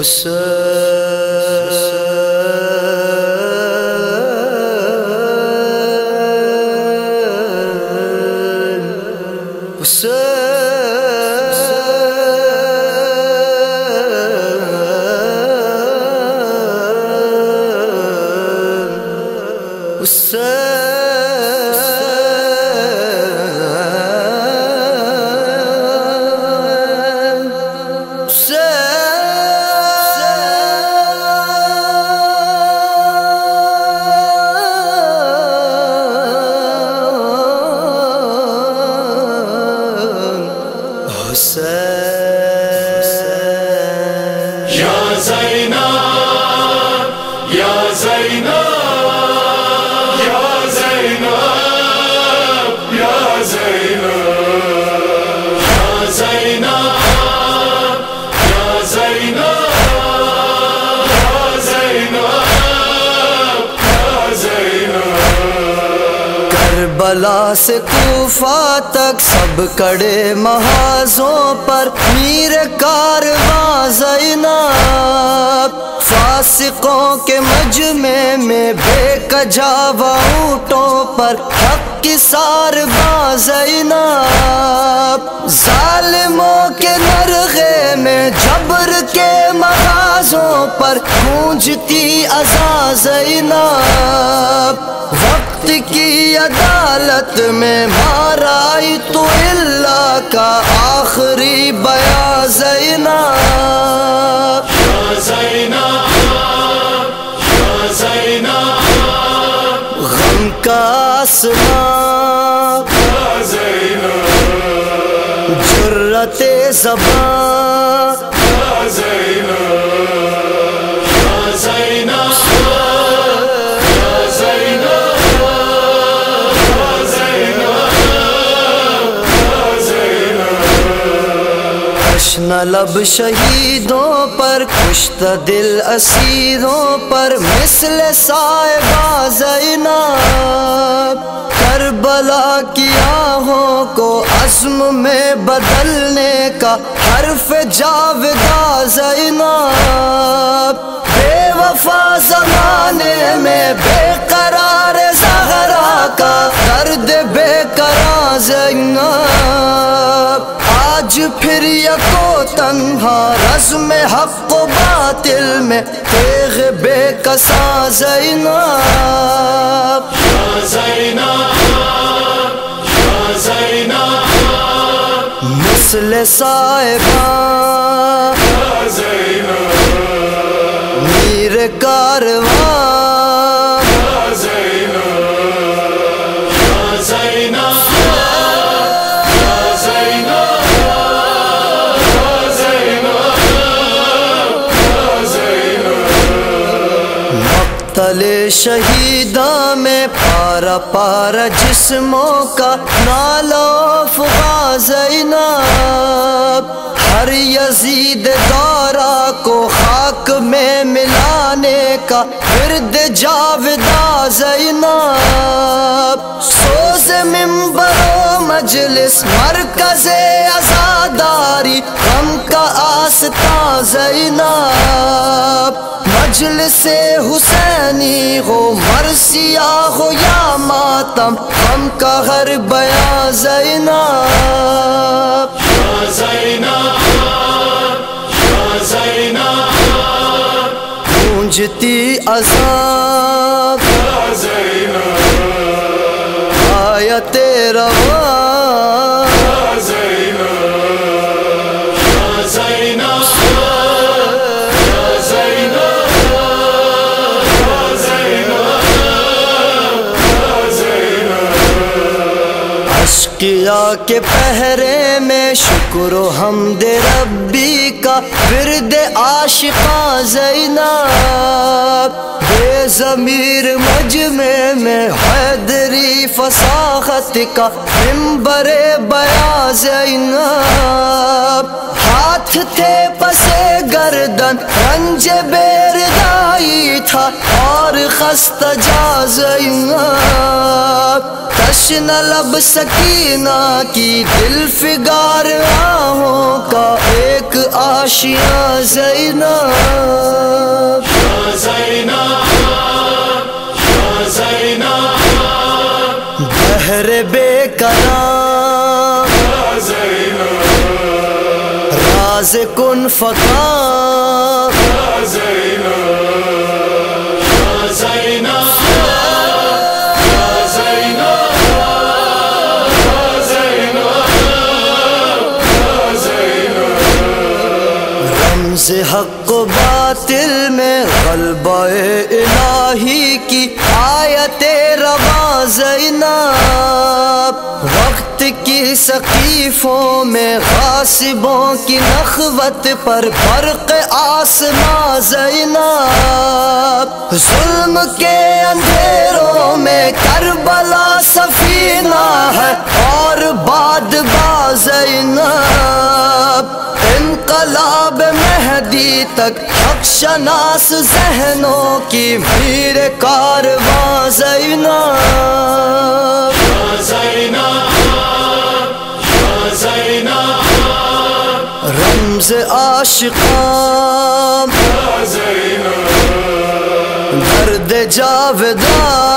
حسین حسین کربلا سے کوفہ تک سب کڑے محاذوں پر میر کارواں زینب، فاسقوں کے مجمع میں بے کجاوا اونٹوں پر حق کی سار زینب۔ ظالموں کے نرغے میں جبر کے محاذوں پر گونجتی ازا زینب۔ وقت کی عدالت میں مارائی تو اللہ کا آخری بیا زینا غم کا آسمان جرت زبان لب شہیدوں پر کشت دل اسیروں پر، مثل صاحبہ زینب۔ کربلا کی آہوں کو عزم میں بدلنے کا حرف جاویدہ زینب۔ بے وفا زمانے میں بے قرار زہرا کا درد بے قرار زینب۔ آج پھر یکو تنہا، رزم حق و باطل میں تیغ بے کسا زینب۔ مثل صاحبہ۔ میر کارواں تلے شہیدہ میں پارا پارا جسموں کا نالو فغا زینب۔ ہر یزید دورہ کو خاک میں ملانے کا ورد جاویدہ زینب۔ سوز ممبر و مجلس مرکز ازاداری غم کا آستا زینب۔ مجلس حسین حسینی ہو مرسیا ہو یا ماتم ہم کا ہر بیاں زینب۔ گونجتی عذاب۔ آیت رواں اشقیا کے پہرے میں شکر و حمد ربی کا ورد عاشقاں زینب بے ضمیر مجمع میں حیدری فصاحت کا ممبر بیا زینب ہاتھ تھے پسے گردن رنج بیردائی تھا اور خست جا تشن لب سکینہ کی دل فگار آہوں کا ایک آشیاں زینب۔ بہر بے کلام۔ راز کن فکا حق و باطل میں غلبہ الہی کی آیت روا زینب۔ وقت کی سقیفوں میں غاسبوں کی نخوت پر فرق آسما زینب۔ ظلم کے اندھیروں میں کربلا سفینہ ہے اور باد زینب۔ انقلاب مہدی تک حق شناس ذہنوں کی میر کارواں زینب۔ رمز عاشقان۔ درد جاودان۔